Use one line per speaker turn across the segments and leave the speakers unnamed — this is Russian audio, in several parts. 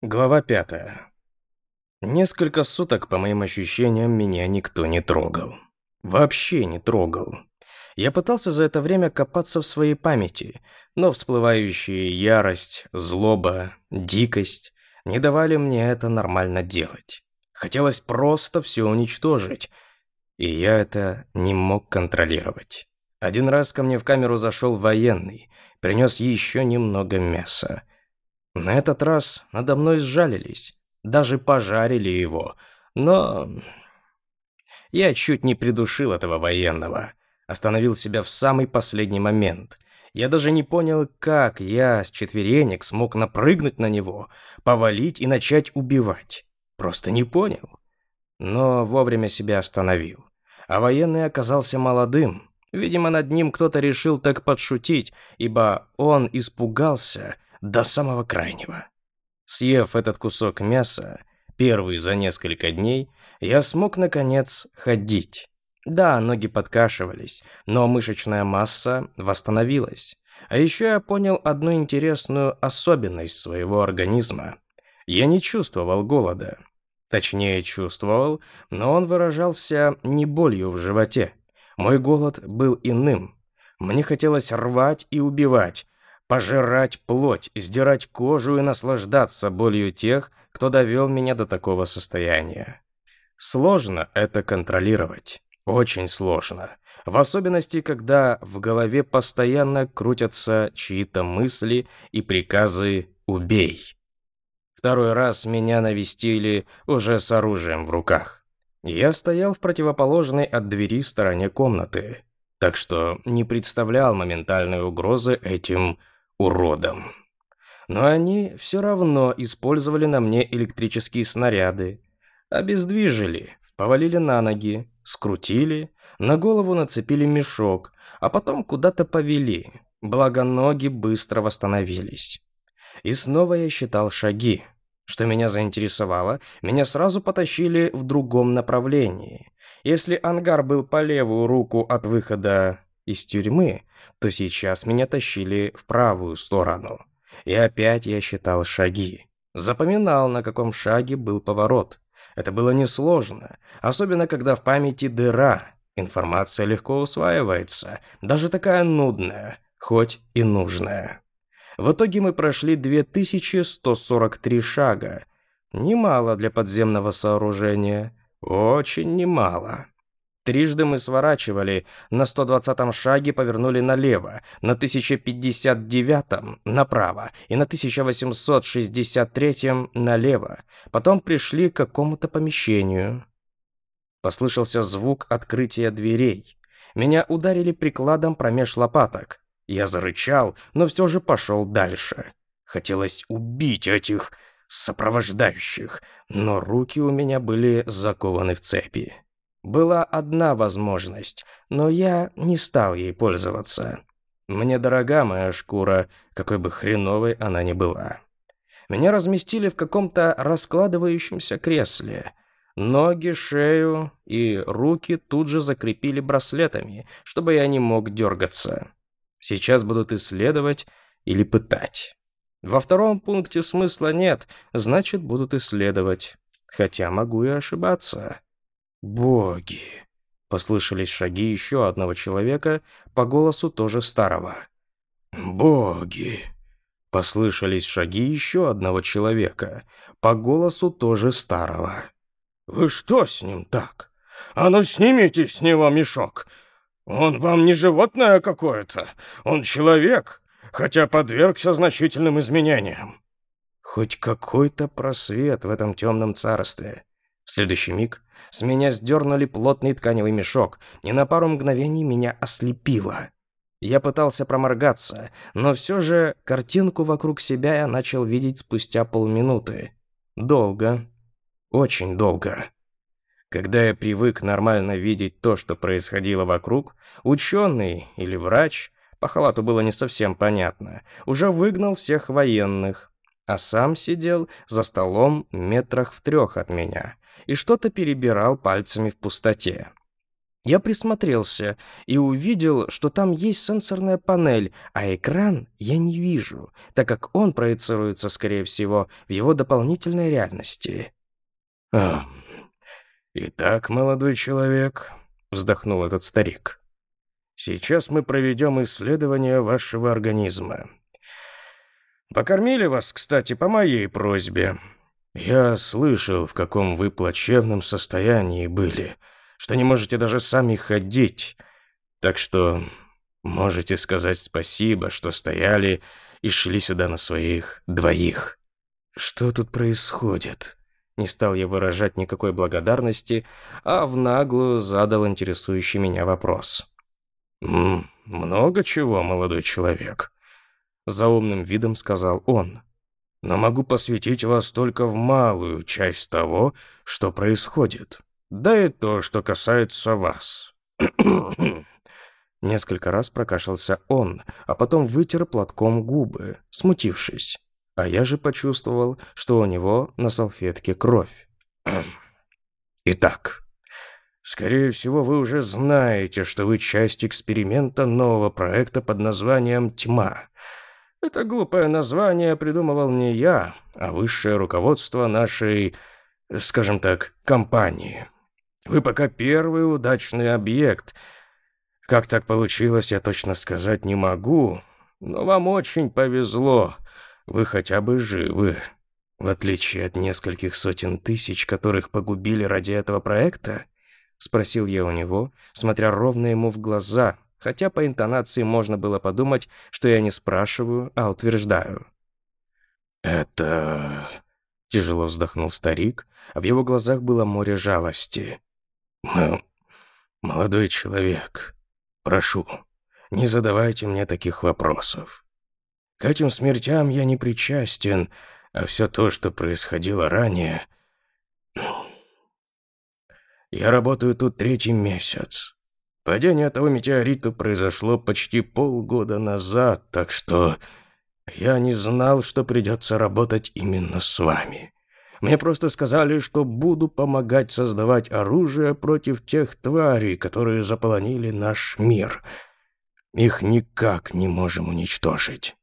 Глава пятая. Несколько суток, по моим ощущениям, меня никто не трогал. Вообще не трогал. Я пытался за это время копаться в своей памяти, но всплывающие ярость, злоба, дикость не давали мне это нормально делать. Хотелось просто все уничтожить, и я это не мог контролировать. Один раз ко мне в камеру зашел военный, принес еще немного мяса. На этот раз надо мной сжалились, даже пожарили его, но... Я чуть не придушил этого военного, остановил себя в самый последний момент. Я даже не понял, как я с четверенек смог напрыгнуть на него, повалить и начать убивать. Просто не понял. Но вовремя себя остановил. А военный оказался молодым. Видимо, над ним кто-то решил так подшутить, ибо он испугался до самого крайнего. Съев этот кусок мяса, первый за несколько дней, я смог, наконец, ходить. Да, ноги подкашивались, но мышечная масса восстановилась. А еще я понял одну интересную особенность своего организма. Я не чувствовал голода. Точнее, чувствовал, но он выражался не болью в животе. Мой голод был иным. Мне хотелось рвать и убивать, пожирать плоть, издирать кожу и наслаждаться болью тех, кто довел меня до такого состояния. Сложно это контролировать. Очень сложно. В особенности, когда в голове постоянно крутятся чьи-то мысли и приказы «убей». Второй раз меня навестили уже с оружием в руках. Я стоял в противоположной от двери стороне комнаты, так что не представлял моментальной угрозы этим уродом. Но они все равно использовали на мне электрические снаряды. Обездвижили, повалили на ноги, скрутили, на голову нацепили мешок, а потом куда-то повели, благо ноги быстро восстановились. И снова я считал шаги. Что меня заинтересовало, меня сразу потащили в другом направлении. Если ангар был по левую руку от выхода из тюрьмы, то сейчас меня тащили в правую сторону. И опять я считал шаги. Запоминал, на каком шаге был поворот. Это было несложно, особенно когда в памяти дыра. Информация легко усваивается, даже такая нудная, хоть и нужная. В итоге мы прошли 2143 шага. Немало для подземного сооружения. Очень немало. Трижды мы сворачивали, на 120-м шаге повернули налево, на 1059-м направо и на 1863-м налево. Потом пришли к какому-то помещению. Послышался звук открытия дверей. Меня ударили прикладом промеж лопаток. Я зарычал, но все же пошел дальше. Хотелось убить этих сопровождающих, но руки у меня были закованы в цепи. Была одна возможность, но я не стал ей пользоваться. Мне дорога моя шкура, какой бы хреновой она ни была. Меня разместили в каком-то раскладывающемся кресле. Ноги, шею и руки тут же закрепили браслетами, чтобы я не мог дергаться. Сейчас будут исследовать или пытать. Во втором пункте смысла нет, значит, будут исследовать. Хотя могу и ошибаться. «Боги!» — послышались шаги еще одного человека, по голосу тоже старого. «Боги!» — послышались шаги еще одного человека, по голосу тоже старого. «Вы что с ним так? А ну снимите с него мешок! Он вам не животное какое-то, он человек, хотя подвергся значительным изменениям». Хоть какой-то просвет в этом темном царстве. В следующий миг с меня сдернули плотный тканевый мешок, и на пару мгновений меня ослепило. Я пытался проморгаться, но все же картинку вокруг себя я начал видеть спустя полминуты. Долго. Очень долго. Когда я привык нормально видеть то, что происходило вокруг, ученый или врач, по халату было не совсем понятно, уже выгнал всех военных, а сам сидел за столом метрах в трех от меня и что-то перебирал пальцами в пустоте. Я присмотрелся и увидел, что там есть сенсорная панель, а экран я не вижу, так как он проецируется, скорее всего, в его дополнительной реальности.
«Итак, молодой человек», — вздохнул этот старик, — «сейчас мы проведем исследование вашего организма. Покормили вас, кстати, по моей просьбе. Я слышал, в каком вы плачевном состоянии были, что не можете даже сами ходить. Так что можете сказать спасибо, что стояли и шли сюда на своих двоих.
Что тут происходит? Не стал я выражать никакой благодарности, а в наглую задал интересующий меня вопрос.
«Много чего, молодой человек», за умным видом сказал он. «Но могу посвятить вас только в малую часть того, что происходит. Да и то, что касается вас».
Несколько раз прокашлялся он, а потом вытер платком губы, смутившись. А я же почувствовал, что у него на салфетке кровь.
Итак, скорее всего, вы уже знаете, что вы часть эксперимента нового проекта под названием «Тьма». Это глупое название придумывал не я, а высшее руководство нашей, скажем так, компании. Вы пока первый удачный объект. Как так получилось, я точно сказать не могу, но вам очень повезло. Вы хотя бы живы. В отличие от нескольких сотен тысяч, которых погубили ради этого проекта, спросил я у него, смотря ровно ему в глаза, хотя по интонации можно было подумать, что я не спрашиваю, а утверждаю.
«Это...» — тяжело вздохнул старик, а в его глазах было море жалости.
«Ну, молодой человек, прошу, не задавайте мне таких вопросов. К этим смертям я не причастен, а все то, что происходило ранее... Я работаю тут третий месяц. Падение этого метеорита произошло почти полгода назад, так что я не знал, что придется работать именно с вами. Мне просто сказали, что буду помогать создавать оружие против тех тварей, которые заполонили наш мир. Их никак не можем уничтожить.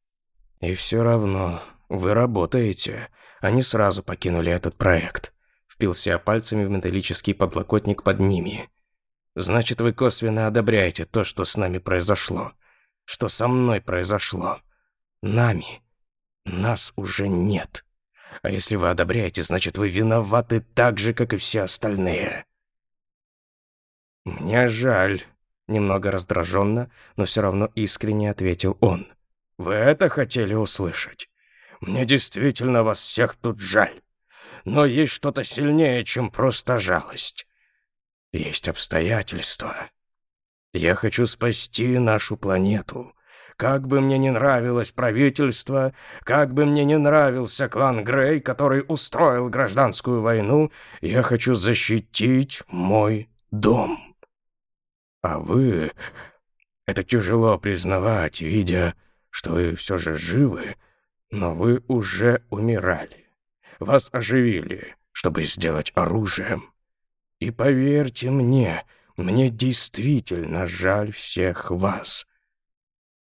И все равно вы работаете. А Они сразу покинули этот проект. Впился пальцами в металлический подлокотник под ними. Значит, вы косвенно одобряете то, что с нами произошло. Что со мной произошло. Нами. Нас уже нет. А если вы одобряете, значит, вы виноваты так же, как и все остальные.
Мне жаль. Немного раздраженно, но все равно искренне ответил он.
Вы это хотели услышать? Мне действительно вас всех тут жаль. Но есть что-то сильнее, чем просто жалость есть обстоятельства. Я хочу спасти нашу планету. Как бы мне не нравилось правительство, как бы мне не нравился клан Грей, который устроил гражданскую войну, я хочу защитить мой дом. А вы... Это тяжело признавать, видя, что вы все же живы, но вы уже умирали. Вас оживили, чтобы сделать оружием. И поверьте мне, мне действительно жаль всех вас,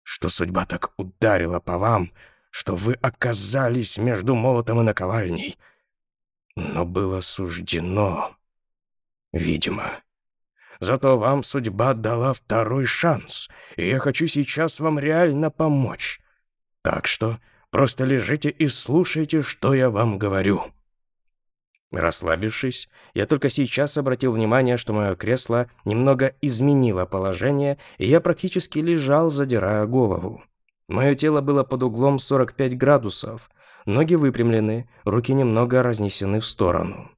что судьба так ударила по вам, что вы оказались между молотом и наковальней. Но было суждено, видимо. Зато вам судьба дала второй шанс, и я хочу сейчас вам реально помочь. Так что просто лежите и слушайте, что я вам говорю».
Расслабившись, я только сейчас обратил внимание, что мое кресло немного изменило положение, и я практически лежал, задирая голову. Мое тело было под углом 45 градусов, ноги выпрямлены, руки немного разнесены в сторону.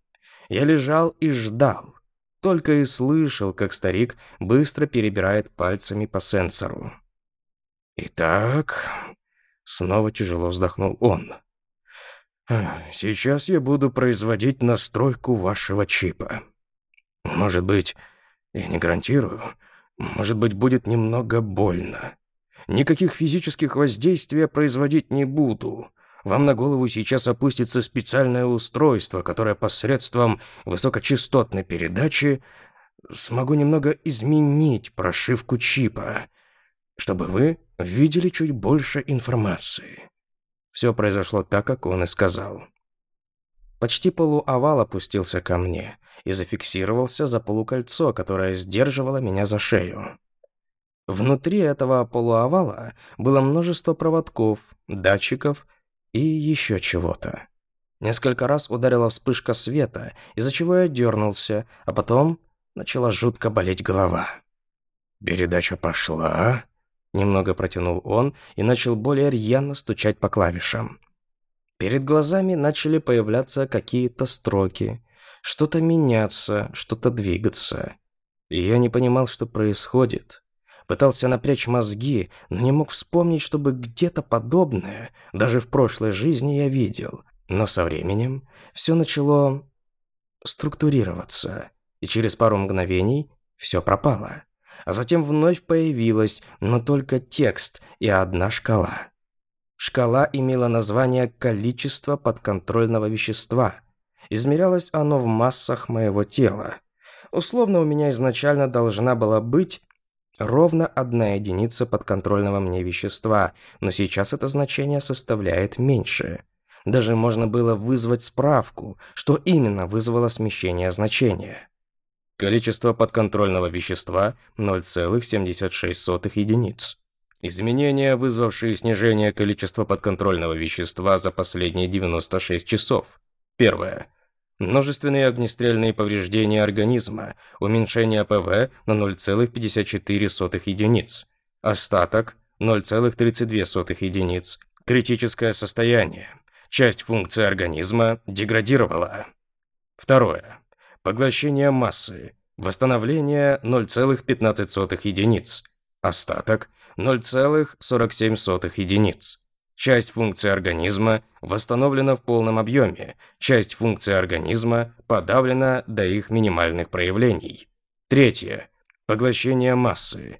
Я лежал и ждал, только и слышал, как старик быстро перебирает пальцами по сенсору.
«Итак...» — снова тяжело вздохнул он. Сейчас я буду производить настройку вашего чипа. Может быть, я не гарантирую, может быть, будет немного больно. Никаких физических воздействий производить не буду. Вам на голову сейчас опустится специальное устройство, которое посредством высокочастотной передачи смогу немного изменить прошивку чипа, чтобы вы видели чуть больше информации.
Все произошло так, как он и сказал. Почти полуовал опустился ко мне и зафиксировался за полукольцо, которое сдерживало меня за шею. Внутри этого полуовала было множество проводков, датчиков и еще чего-то. Несколько раз ударила вспышка света, из-за чего я дернулся, а потом начала жутко болеть голова.
«Передача пошла»,
Немного протянул он и начал более рьяно стучать по клавишам. Перед глазами начали появляться какие-то строки, что-то меняться, что-то двигаться. И я не понимал, что происходит. Пытался напрячь мозги, но не мог вспомнить, чтобы где-то подобное даже в прошлой жизни я видел. Но со временем все начало структурироваться, и через пару мгновений все пропало а затем вновь появилась, но только текст и одна шкала. Шкала имела название «количество подконтрольного вещества». Измерялось оно в массах моего тела. Условно у меня изначально должна была быть ровно одна единица подконтрольного мне вещества, но сейчас это значение составляет меньше. Даже можно было вызвать справку, что именно вызвало смещение значения. Количество подконтрольного вещества 0,76 единиц. Изменения, вызвавшие снижение количества подконтрольного вещества за последние 96 часов. Первое. Множественные огнестрельные повреждения организма, уменьшение ПВ на 0,54 единиц. Остаток 0,32 единиц. Критическое состояние. Часть функции организма деградировала. Второе поглощение массы, восстановление 0,15 единиц, остаток 0,47 единиц. Часть функции организма восстановлена в полном объеме, часть функции организма подавлена до их минимальных проявлений. Третье. Поглощение массы.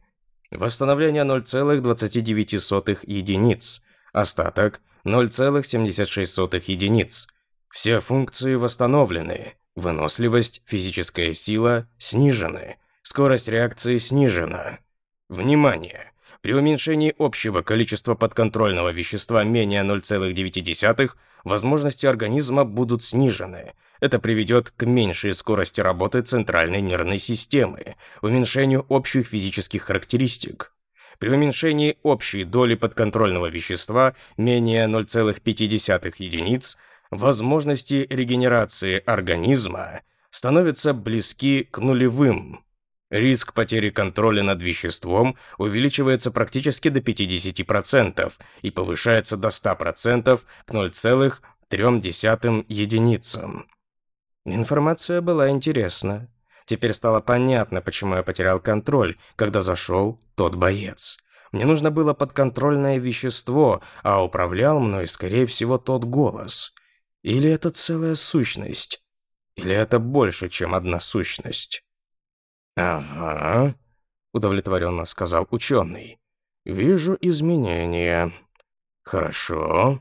Восстановление 0,29 единиц, остаток 0,76 единиц. Все функции восстановлены. Выносливость, физическая сила снижены. Скорость реакции снижена. Внимание! При уменьшении общего количества подконтрольного вещества менее 0,9, возможности организма будут снижены. Это приведет к меньшей скорости работы центральной нервной системы, уменьшению общих физических характеристик. При уменьшении общей доли подконтрольного вещества менее 0,5 единиц – возможности регенерации организма становятся близки к нулевым. Риск потери контроля над веществом увеличивается практически до 50% и повышается до 100% к 0,3 единицам. Информация была интересна. Теперь стало понятно, почему я потерял контроль, когда зашел тот боец. Мне нужно было подконтрольное вещество, а управлял мной, скорее всего, тот голос. Или это целая сущность? Или это больше, чем одна сущность? «Ага», — удовлетворенно сказал ученый. «Вижу изменения. Хорошо.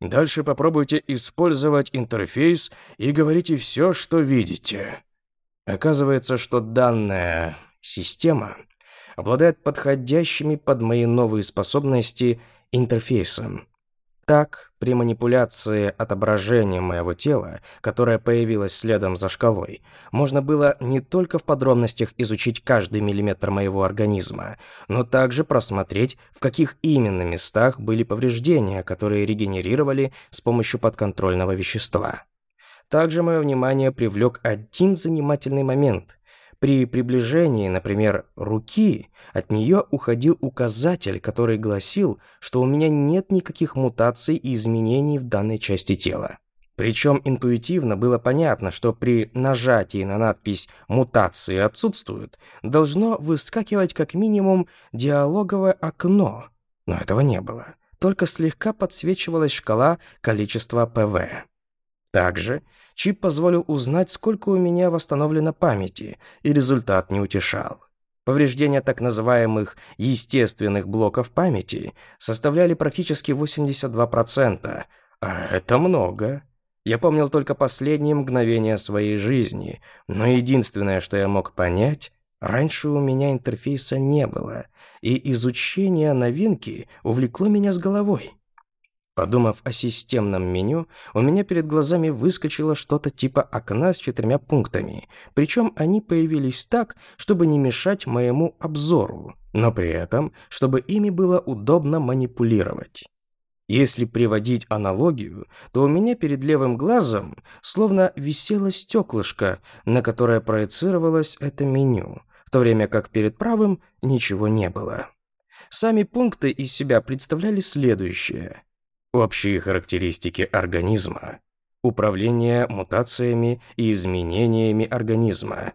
Дальше попробуйте использовать интерфейс и говорите все, что видите». Оказывается, что данная система обладает подходящими под мои новые способности интерфейсом. Так, при манипуляции отображением моего тела, которое появилось следом за шкалой, можно было не только в подробностях изучить каждый миллиметр моего организма, но также просмотреть, в каких именно местах были повреждения, которые регенерировали с помощью подконтрольного вещества. Также мое внимание привлек один занимательный момент. При приближении, например, руки – от нее уходил указатель, который гласил, что у меня нет никаких мутаций и изменений в данной части тела. Причем интуитивно было понятно, что при нажатии на надпись «Мутации отсутствуют» должно выскакивать как минимум диалоговое окно. Но этого не было. Только слегка подсвечивалась шкала количества ПВ. Также чип позволил узнать, сколько у меня восстановлено памяти, и результат не утешал. Повреждения так называемых естественных блоков памяти составляли практически 82%, а это много. Я помнил только последние мгновения своей жизни, но единственное, что я мог понять, Раньше у меня интерфейса не было, и изучение новинки увлекло меня с головой. Подумав о системном меню, у меня перед глазами выскочило что-то типа окна с четырьмя пунктами, причем они появились так, чтобы не мешать моему обзору, но при этом, чтобы ими было удобно манипулировать. Если приводить аналогию, то у меня перед левым глазом словно висело стеклышко, на которое проецировалось это меню, в то время как перед правым ничего не было. Сами пункты из себя представляли следующее. Общие характеристики организма. Управление мутациями и изменениями организма.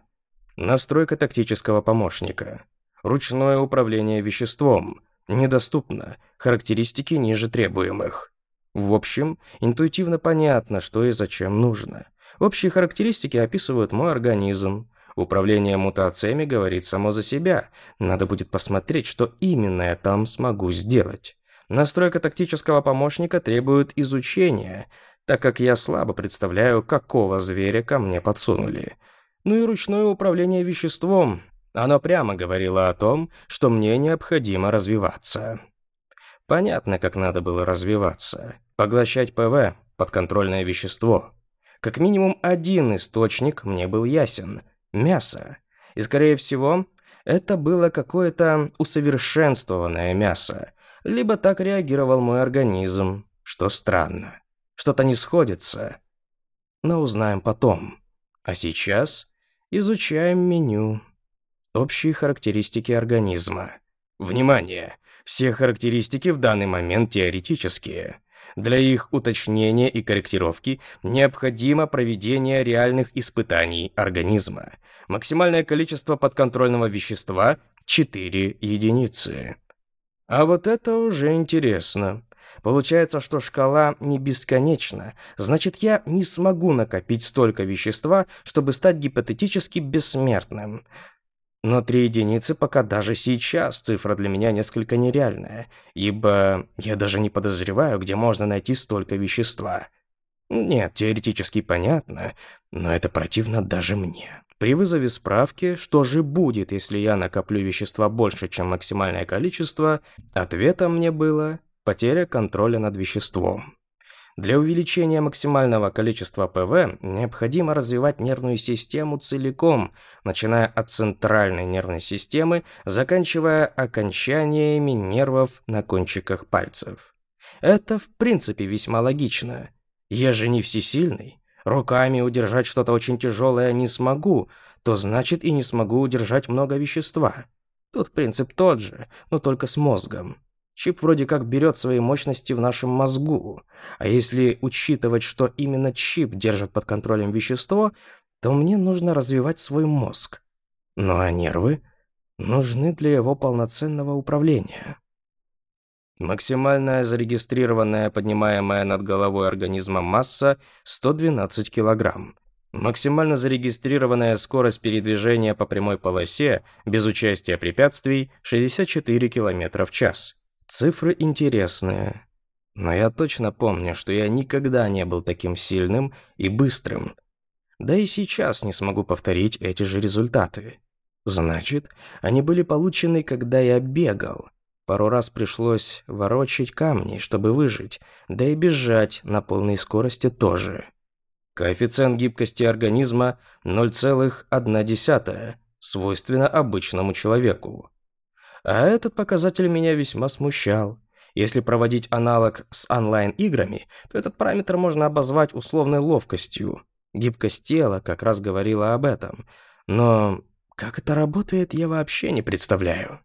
Настройка тактического помощника. Ручное управление веществом. Недоступно. Характеристики ниже требуемых. В общем, интуитивно понятно, что и зачем нужно. Общие характеристики описывают мой организм. Управление мутациями говорит само за себя. Надо будет посмотреть, что именно я там смогу сделать. Настройка тактического помощника требует изучения, так как я слабо представляю, какого зверя ко мне подсунули. Ну и ручное управление веществом. Оно прямо говорило о том, что мне необходимо развиваться. Понятно, как надо было развиваться. Поглощать ПВ, подконтрольное вещество. Как минимум один источник мне был ясен – мясо. И, скорее всего, это было какое-то усовершенствованное мясо, либо так реагировал мой организм, что странно. Что-то не сходится. Но узнаем потом. А сейчас изучаем меню. Общие характеристики организма. Внимание! Все характеристики в данный момент теоретические. Для их уточнения и корректировки необходимо проведение реальных испытаний организма. Максимальное количество подконтрольного вещества – 4 единицы. А вот это уже интересно. Получается, что шкала не бесконечна. Значит, я не смогу накопить столько вещества, чтобы стать гипотетически бессмертным. Но три единицы пока даже сейчас цифра для меня несколько нереальная, ибо я даже не подозреваю, где можно найти столько вещества. Нет, теоретически понятно, но это противно даже мне. При вызове справки, что же будет, если я накоплю вещества больше, чем максимальное количество, ответом мне было потеря контроля над веществом. Для увеличения максимального количества ПВ необходимо развивать нервную систему целиком, начиная от центральной нервной системы, заканчивая окончаниями нервов на кончиках пальцев. Это в принципе весьма логично, я же не всесильный. Руками удержать что-то очень тяжелое не смогу, то значит и не смогу удержать много вещества. Тут принцип тот же, но только с мозгом. Чип вроде как берет свои мощности в нашем мозгу, а если учитывать, что именно чип держит под контролем вещество, то мне нужно развивать свой мозг. Ну а нервы нужны для его полноценного управления. Максимальная зарегистрированная поднимаемая над головой организма масса 112 килограмм. Максимально зарегистрированная скорость передвижения по прямой полосе без участия препятствий 64 км в час. Цифры интересные. Но я точно помню, что я никогда не был таким сильным и быстрым. Да и сейчас не смогу повторить эти же результаты. Значит, они были получены, когда я бегал. Пару раз пришлось ворочить камни, чтобы выжить, да и бежать на полной скорости тоже. Коэффициент гибкости организма 0,1, свойственно обычному человеку. А этот показатель меня весьма смущал. Если проводить аналог с онлайн-играми, то этот параметр можно обозвать условной ловкостью. Гибкость тела как раз говорила об этом. Но как это работает, я вообще не представляю.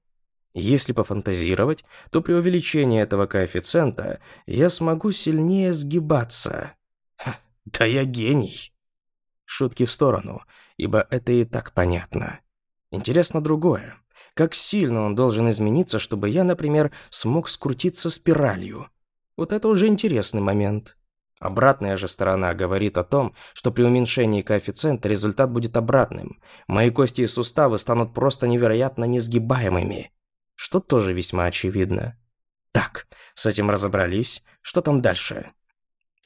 Если пофантазировать, то при увеличении этого коэффициента я смогу сильнее сгибаться. Ха, да я гений. Шутки в сторону, ибо это и так понятно. Интересно другое. Как сильно он должен измениться, чтобы я, например, смог скрутиться спиралью? Вот это уже интересный момент. Обратная же сторона говорит о том, что при уменьшении коэффициента результат будет обратным. Мои кости и суставы станут просто невероятно несгибаемыми что тоже весьма очевидно. Так, с этим разобрались. Что там дальше?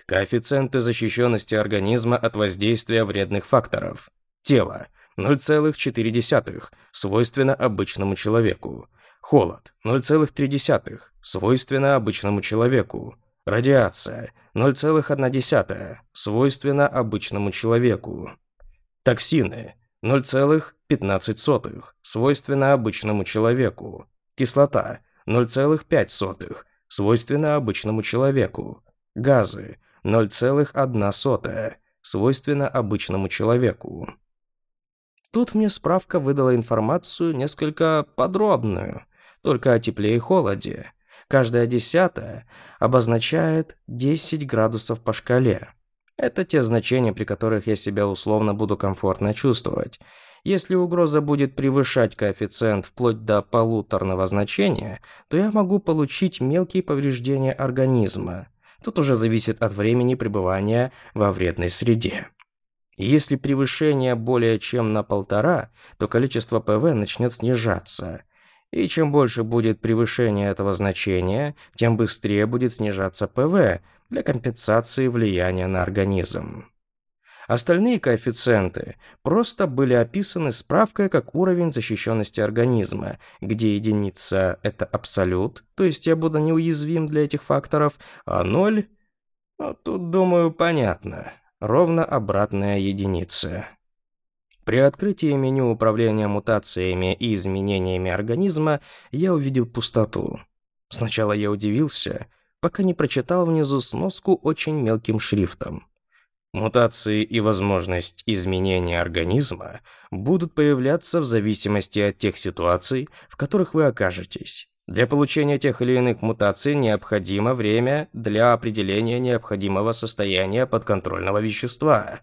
Коэффициенты защищенности организма от воздействия вредных факторов. Тело 0,4, свойственно обычному человеку. Холод 0,3, свойственно обычному человеку. Радиация 0,1, свойственно обычному человеку. Токсины 0,15, свойственно обычному человеку кислота 0,5, свойственна обычному человеку, газы 0,1, свойственно обычному человеку. Тут мне справка выдала информацию несколько подробную, только о тепле и холоде. Каждая десятая обозначает 10 градусов по шкале. Это те значения, при которых я себя условно буду комфортно чувствовать. Если угроза будет превышать коэффициент вплоть до полуторного значения, то я могу получить мелкие повреждения организма. Тут уже зависит от времени пребывания во вредной среде. Если превышение более чем на полтора, то количество ПВ начнет снижаться. И чем больше будет превышение этого значения, тем быстрее будет снижаться ПВ для компенсации влияния на организм. Остальные коэффициенты просто были описаны справкой как уровень защищенности организма, где единица – это абсолют, то есть я буду неуязвим для этих факторов, а ноль – ну, тут, думаю, понятно, ровно обратная единица. При открытии меню управления мутациями и изменениями организма я увидел пустоту. Сначала я удивился, пока не прочитал внизу сноску очень мелким шрифтом – Мутации и возможность изменения организма будут появляться в зависимости от тех ситуаций, в которых вы окажетесь. Для получения тех или иных мутаций необходимо время для определения необходимого состояния подконтрольного вещества.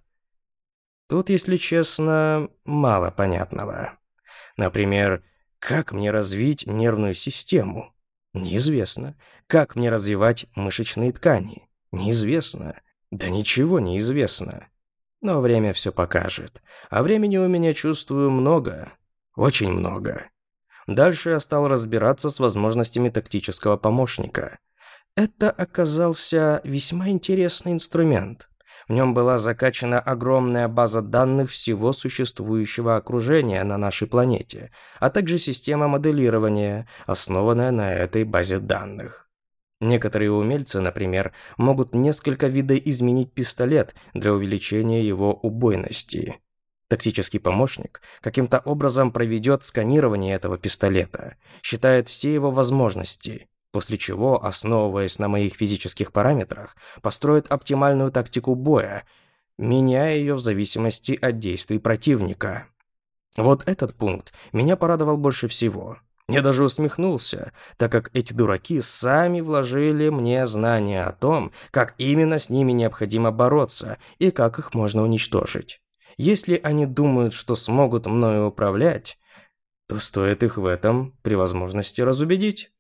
Тут, если честно, мало понятного. Например, как мне развить нервную систему? Неизвестно. Как мне развивать мышечные ткани? Неизвестно. Да ничего не известно. Но время все покажет. А времени у меня, чувствую, много. Очень много. Дальше я стал разбираться с возможностями тактического помощника. Это оказался весьма интересный инструмент. В нем была закачана огромная база данных всего существующего окружения на нашей планете, а также система моделирования, основанная на этой базе данных. Некоторые умельцы, например, могут несколько видоизменить пистолет для увеличения его убойности. Тактический помощник каким-то образом проведет сканирование этого пистолета, считает все его возможности, после чего, основываясь на моих физических параметрах, построит оптимальную тактику боя, меняя ее в зависимости от действий противника. Вот этот пункт меня порадовал больше всего. Я даже усмехнулся, так как эти дураки сами вложили мне знания о том, как именно с ними необходимо бороться и как их можно уничтожить. Если они думают, что смогут мною управлять, то стоит их в этом при возможности разубедить.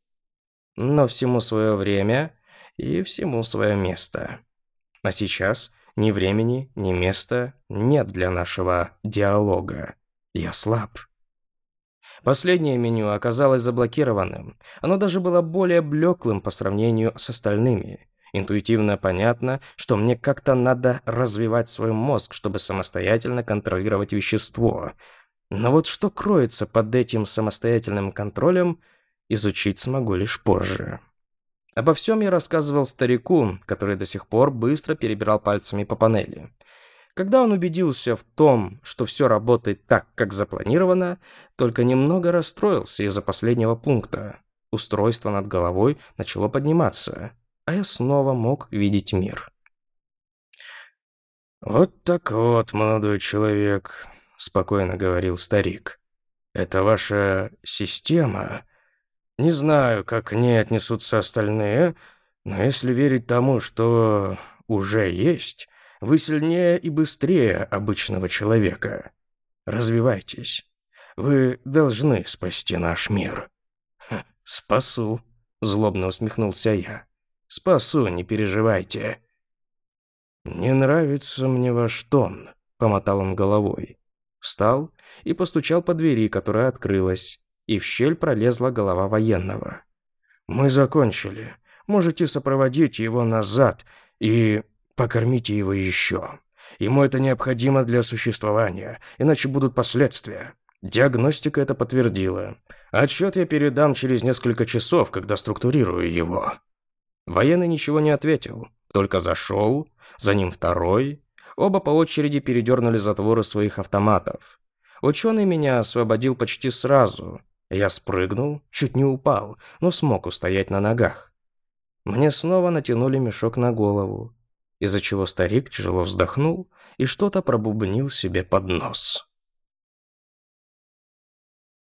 Но всему свое время и всему свое место. А сейчас ни времени, ни места нет для нашего диалога. Я слаб. Последнее меню оказалось заблокированным. Оно даже было более блеклым по сравнению с остальными. Интуитивно понятно, что мне как-то надо развивать свой мозг, чтобы самостоятельно контролировать вещество. Но вот что кроется под этим самостоятельным контролем, изучить смогу лишь позже. Обо всем я рассказывал старику, который до сих пор быстро перебирал пальцами по панели. Когда он убедился в том, что все работает так, как запланировано, только немного расстроился из-за последнего пункта. Устройство над головой начало подниматься, а я снова мог видеть мир.
«Вот так вот, молодой человек», — спокойно говорил старик. «Это ваша система. Не знаю, как к ней отнесутся остальные, но если верить тому, что уже есть, вы сильнее и быстрее обычного человека. Развивайтесь. Вы должны спасти наш мир».
«Спасу», — злобно усмехнулся я. «Спасу, не переживайте».
«Не нравится мне ваш тон», — помотал он головой.
Встал и постучал по двери, которая открылась, и в щель пролезла голова военного.
«Мы закончили. Можете сопроводить его назад и Покормите его еще. Ему это необходимо для существования, иначе будут последствия.
Диагностика это подтвердила. Отчет я передам через несколько часов, когда структурирую его». Военный ничего не ответил, только зашел, за ним второй. Оба по очереди передернули затворы своих автоматов. Ученый меня освободил почти сразу. Я спрыгнул, чуть не упал, но смог устоять на ногах. Мне снова натянули мешок на голову из-за чего старик тяжело вздохнул и что-то пробубнил себе под нос.